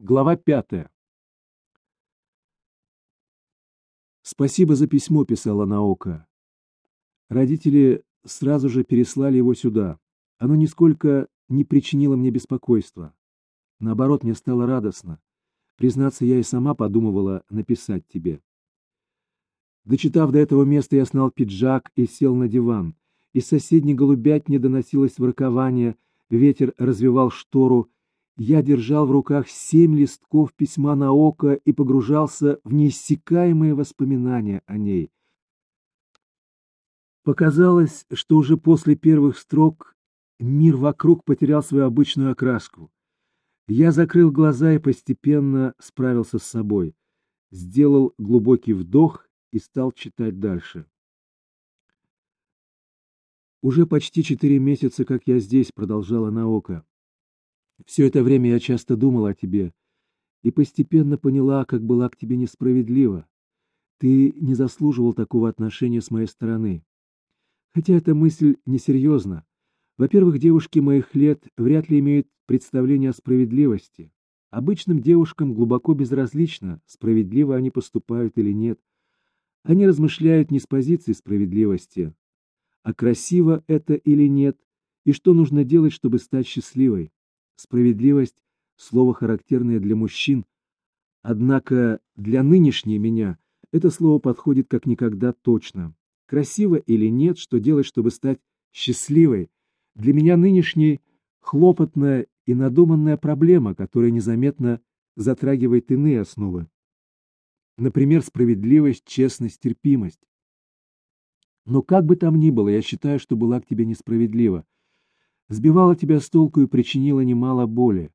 Глава пятая. «Спасибо за письмо», — писала Наока. Родители сразу же переслали его сюда. Оно нисколько не причинило мне беспокойства. Наоборот, мне стало радостно. Признаться, я и сама подумывала написать тебе. Дочитав до этого места, я снял пиджак и сел на диван. Из соседней голубятни доносилось воркование, ветер развивал штору, я держал в руках семь листков письма на око и погружался в неиссякаемые воспоминания о ней. Показалось, что уже после первых строк мир вокруг потерял свою обычную окраску. Я закрыл глаза и постепенно справился с собой, сделал глубокий вдох и стал читать дальше. «Уже почти четыре месяца, как я здесь», — продолжала Наока. Все это время я часто думала о тебе и постепенно поняла, как была к тебе несправедлива. Ты не заслуживал такого отношения с моей стороны. Хотя эта мысль несерьезна. Во-первых, девушки моих лет вряд ли имеют представление о справедливости. Обычным девушкам глубоко безразлично, справедливо они поступают или нет. Они размышляют не с позиции справедливости, а красиво это или нет, и что нужно делать, чтобы стать счастливой. Справедливость — слово, характерное для мужчин, однако для нынешней меня это слово подходит как никогда точно. Красиво или нет, что делать, чтобы стать счастливой? Для меня нынешней хлопотная и надуманная проблема, которая незаметно затрагивает иные основы. Например, справедливость, честность, терпимость. Но как бы там ни было, я считаю, что была к тебе несправедлива сбивала тебя с толку и причинила немало боли.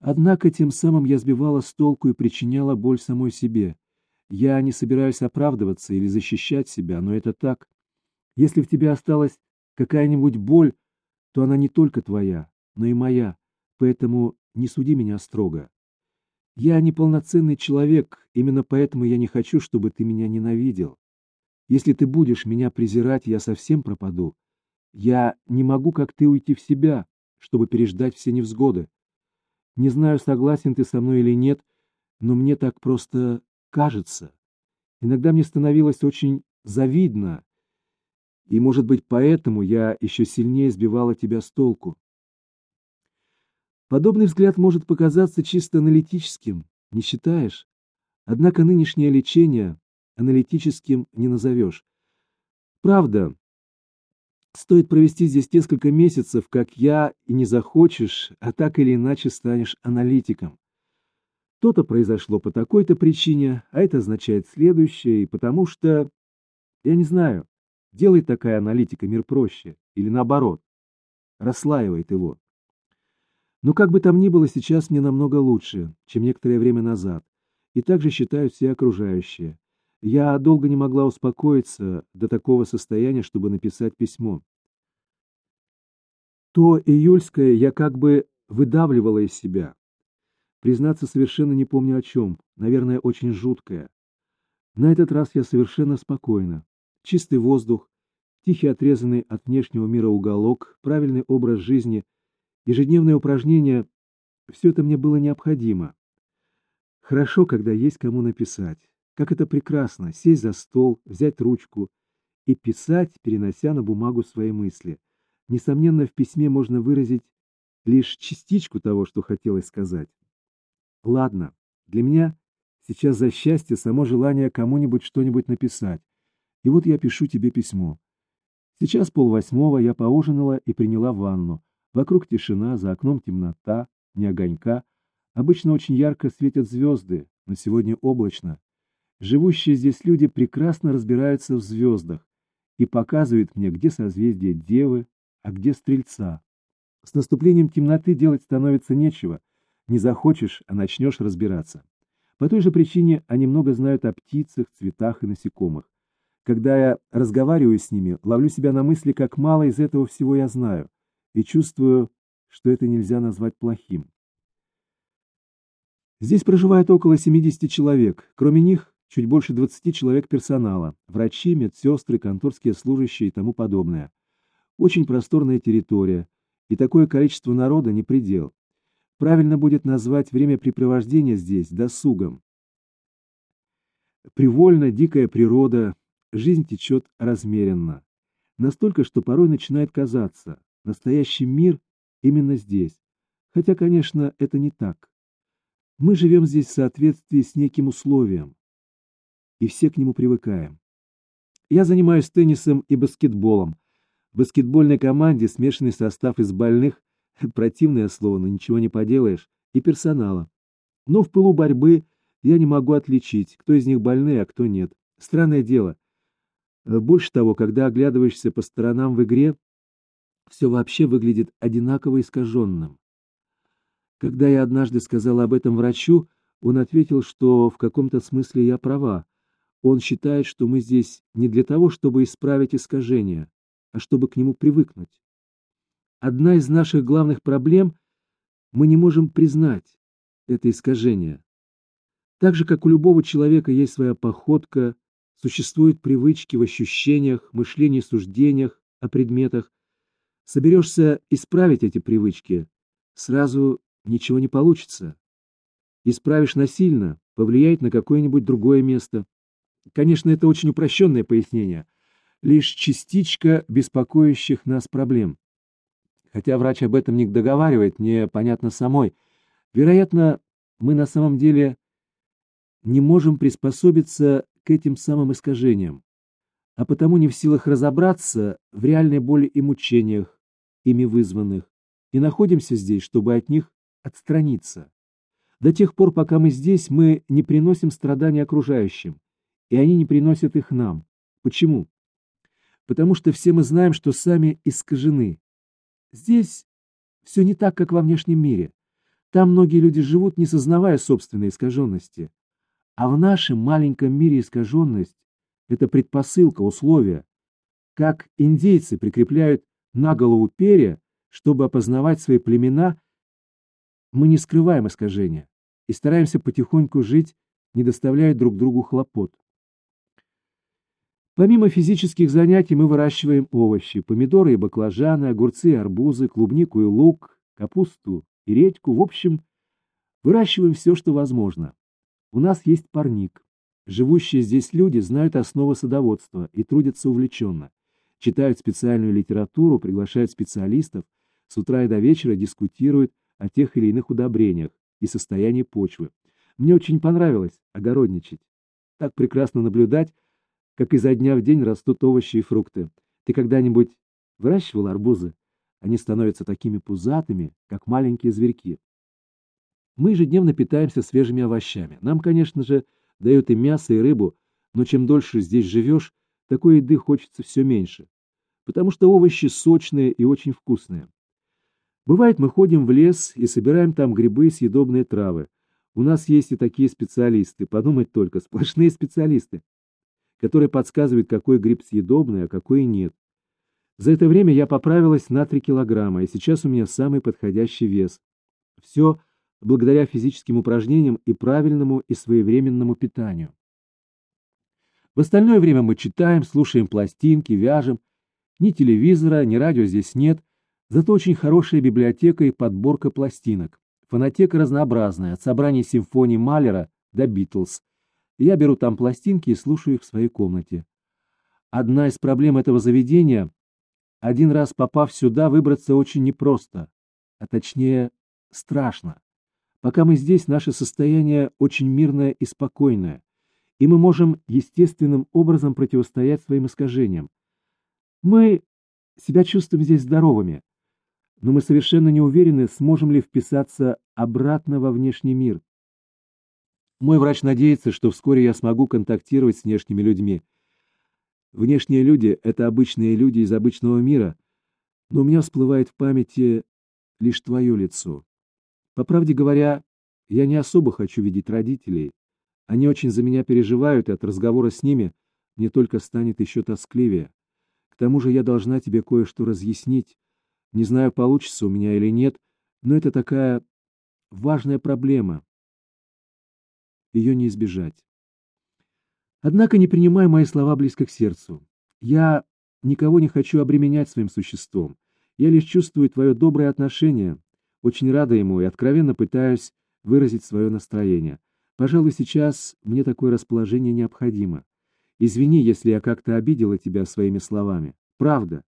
Однако тем самым я сбивала с толку и причиняла боль самой себе. Я не собираюсь оправдываться или защищать себя, но это так. Если в тебе осталась какая-нибудь боль, то она не только твоя, но и моя, поэтому не суди меня строго. Я неполноценный человек, именно поэтому я не хочу, чтобы ты меня ненавидел. Если ты будешь меня презирать, я совсем пропаду, я не могу, как ты, уйти в себя, чтобы переждать все невзгоды. Не знаю, согласен ты со мной или нет, но мне так просто кажется. Иногда мне становилось очень завидно, и, может быть, поэтому я еще сильнее сбивала тебя с толку. Подобный взгляд может показаться чисто аналитическим, не считаешь? Однако нынешнее лечение аналитическим не назовешь. Правда, Стоит провести здесь несколько месяцев, как я, и не захочешь, а так или иначе станешь аналитиком. То-то произошло по такой-то причине, а это означает следующее, и потому что, я не знаю, делает такая аналитика мир проще, или наоборот, расслаивает его. Но как бы там ни было, сейчас мне намного лучше, чем некоторое время назад, и также считают все окружающие. Я долго не могла успокоиться до такого состояния, чтобы написать письмо. То июльское я как бы выдавливала из себя. Признаться, совершенно не помню о чем, наверное, очень жуткое. На этот раз я совершенно спокойна. Чистый воздух, тихий отрезанный от внешнего мира уголок, правильный образ жизни, ежедневные упражнения — все это мне было необходимо. Хорошо, когда есть кому написать. Как это прекрасно — сесть за стол, взять ручку и писать, перенося на бумагу свои мысли. Несомненно, в письме можно выразить лишь частичку того, что хотелось сказать. Ладно, для меня сейчас за счастье само желание кому-нибудь что-нибудь написать. И вот я пишу тебе письмо. Сейчас полвосьмого я поужинала и приняла ванну. Вокруг тишина, за окном темнота, не огонька. Обычно очень ярко светят звезды, но сегодня облачно. Живущие здесь люди прекрасно разбираются в звездах и показывают мне, где созвездие Девы, а где Стрельца. С наступлением темноты делать становится нечего. Не захочешь, а начнешь разбираться. По той же причине они много знают о птицах, цветах и насекомых. Когда я разговариваю с ними, ловлю себя на мысли, как мало из этого всего я знаю, и чувствую, что это нельзя назвать плохим. Здесь проживает около 70 человек. Кроме них, чуть больше 20 человек персонала, врачи, медсестры, конторские служащие и тому подобное. Очень просторная территория, и такое количество народа не предел. Правильно будет назвать времяпрепровождение здесь досугом. Привольно дикая природа, жизнь течет размеренно. Настолько, что порой начинает казаться, настоящий мир именно здесь. Хотя, конечно, это не так. Мы живем здесь в соответствии с неким условием, и все к нему привыкаем. Я занимаюсь теннисом и баскетболом. В баскетбольной команде смешанный состав из больных, противное слово, но ничего не поделаешь, и персонала. Но в пылу борьбы я не могу отличить, кто из них больные, а кто нет. Странное дело. Больше того, когда оглядываешься по сторонам в игре, все вообще выглядит одинаково искаженным. Когда я однажды сказал об этом врачу, он ответил, что в каком-то смысле я права. Он считает, что мы здесь не для того, чтобы исправить искажения, а чтобы к нему привыкнуть. Одна из наших главных проблем — мы не можем признать это искажение. Так же, как у любого человека есть своя походка, существуют привычки в ощущениях, мышлении, суждениях о предметах, соберешься исправить эти привычки, сразу ничего не получится. Исправишь насильно, повлияет на какое-нибудь другое место. Конечно, это очень упрощенное пояснение, лишь частичка беспокоящих нас проблем. Хотя врач об этом не договаривает, мне понятно самой. Вероятно, мы на самом деле не можем приспособиться к этим самым искажениям, а потому не в силах разобраться в реальной боли и мучениях, ими вызванных, и находимся здесь, чтобы от них отстраниться. До тех пор, пока мы здесь, мы не приносим страданий окружающим, и они не приносят их нам. Почему? Потому что все мы знаем, что сами искажены. Здесь все не так, как во внешнем мире. Там многие люди живут, не сознавая собственной искаженности. А в нашем маленьком мире искаженность — это предпосылка, условие. Как индейцы прикрепляют на голову перья, чтобы опознавать свои племена, мы не скрываем искажения и стараемся потихоньку жить, не доставляя друг другу хлопот. Помимо физических занятий мы выращиваем овощи, помидоры и баклажаны, огурцы и арбузы, клубнику и лук, капусту и редьку, в общем, выращиваем все, что возможно. У нас есть парник. Живущие здесь люди знают основы садоводства и трудятся увлеченно. Читают специальную литературу, приглашают специалистов, с утра и до вечера дискутируют о тех или иных удобрениях и состоянии почвы. Мне очень понравилось огородничать. Так прекрасно наблюдать, как изо дня в день растут овощи и фрукты. Ты когда-нибудь выращивал арбузы? Они становятся такими пузатыми, как маленькие зверьки. Мы ежедневно питаемся свежими овощами. Нам, конечно же, дают и мясо, и рыбу, но чем дольше здесь живешь, такой еды хочется все меньше, потому что овощи сочные и очень вкусные. Бывает, мы ходим в лес и собираем там грибы и съедобные травы. У нас есть и такие специалисты, подумать только, сплошные специалисты, которые подсказывают, какой гриб съедобный, а какой нет. За это время я поправилась на 3 килограмма, и сейчас у меня самый подходящий вес. Все – благодаря физическим упражнениям и правильному и своевременному питанию. В остальное время мы читаем, слушаем пластинки, вяжем. Ни телевизора, ни радио здесь нет, зато очень хорошая библиотека и подборка пластинок. Фонотека разнообразная, от собраний симфоний Малера до Битлз. Я беру там пластинки и слушаю их в своей комнате. Одна из проблем этого заведения — один раз попав сюда, выбраться очень непросто, а точнее страшно. Пока мы здесь, наше состояние очень мирное и спокойное, и мы можем естественным образом противостоять своим искажениям. Мы себя чувствуем здесь здоровыми, но мы совершенно не уверены, сможем ли вписаться обратно во внешний мир. Мой врач надеется, что вскоре я смогу контактировать с внешними людьми. Внешние люди — это обычные люди из обычного мира, но у меня всплывает в памяти лишь твое лицо. По правде говоря, я не особо хочу видеть родителей. Они очень за меня переживают, и от разговора с ними мне только станет еще тоскливее. К тому же я должна тебе кое-что разъяснить. Не знаю, получится у меня или нет, но это такая важная проблема. Ее не избежать. Однако не принимай мои слова близко к сердцу. Я никого не хочу обременять своим существом. Я лишь чувствую твое доброе отношение, Очень рада ему и откровенно пытаюсь выразить свое настроение. Пожалуй, сейчас мне такое расположение необходимо. Извини, если я как-то обидела тебя своими словами. Правда.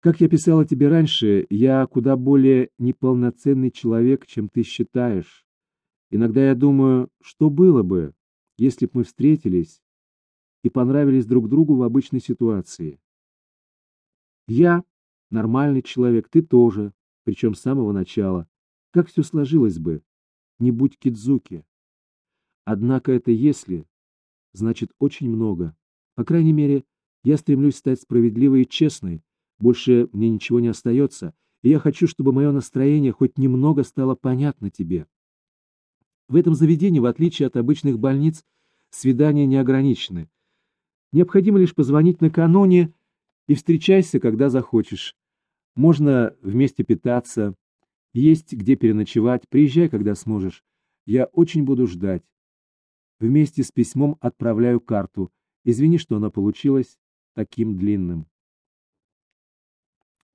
Как я писала тебе раньше, я куда более неполноценный человек, чем ты считаешь. Иногда я думаю, что было бы, если б мы встретились и понравились друг другу в обычной ситуации. Я нормальный человек, ты тоже, причем с самого начала. Как все сложилось бы, не будь Кидзуки. Однако это «если» значит очень много. По крайней мере, я стремлюсь стать справедливой и честной. Больше мне ничего не остается, и я хочу, чтобы мое настроение хоть немного стало понятно тебе. В этом заведении, в отличие от обычных больниц, свидания не ограничены. Необходимо лишь позвонить накануне и встречайся, когда захочешь. Можно вместе питаться, есть где переночевать, приезжай, когда сможешь. Я очень буду ждать. Вместе с письмом отправляю карту. Извини, что она получилась таким длинным.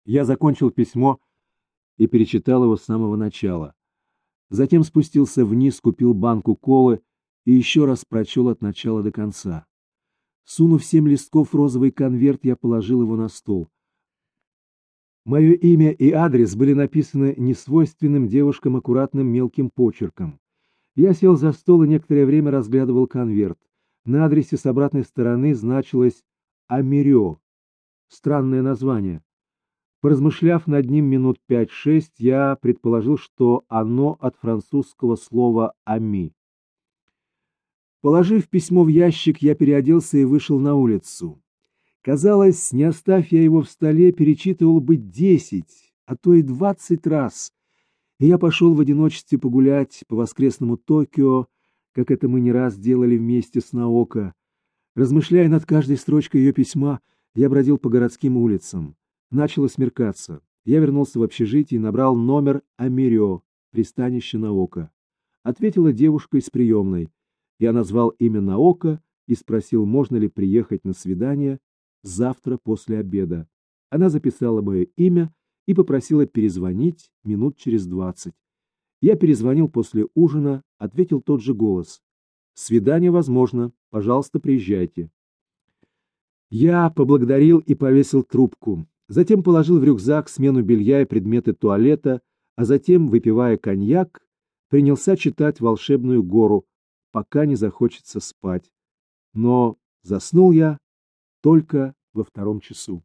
Я закончил письмо и перечитал его с самого начала. Затем спустился вниз, купил банку колы и еще раз прочел от начала до конца. Сунув семь листков розовый конверт, я положил его на стол. Мое имя и адрес были написаны несвойственным девушкам аккуратным мелким почерком. Я сел за стол и некоторое время разглядывал конверт. На адресе с обратной стороны значилось «Амерё». Странное название. Поразмышляв над ним минут пять-шесть, я предположил, что оно от французского слова «ами». Положив письмо в ящик, я переоделся и вышел на улицу. Казалось, не оставь я его в столе, перечитывал бы десять, а то и двадцать раз. И я пошел в одиночестве погулять по воскресному Токио, как это мы не раз делали вместе с Наока. Размышляя над каждой строчкой ее письма, я бродил по городским улицам. Начало смеркаться. Я вернулся в общежитие и набрал номер Америо, пристанище Наока. Ответила девушка из приемной. Я назвал имя Наока и спросил, можно ли приехать на свидание завтра после обеда. Она записала мое имя и попросила перезвонить минут через двадцать. Я перезвонил после ужина, ответил тот же голос. «Свидание возможно. Пожалуйста, приезжайте». Я поблагодарил и повесил трубку. Затем положил в рюкзак смену белья и предметы туалета, а затем, выпивая коньяк, принялся читать «Волшебную гору», пока не захочется спать. Но заснул я только во втором часу.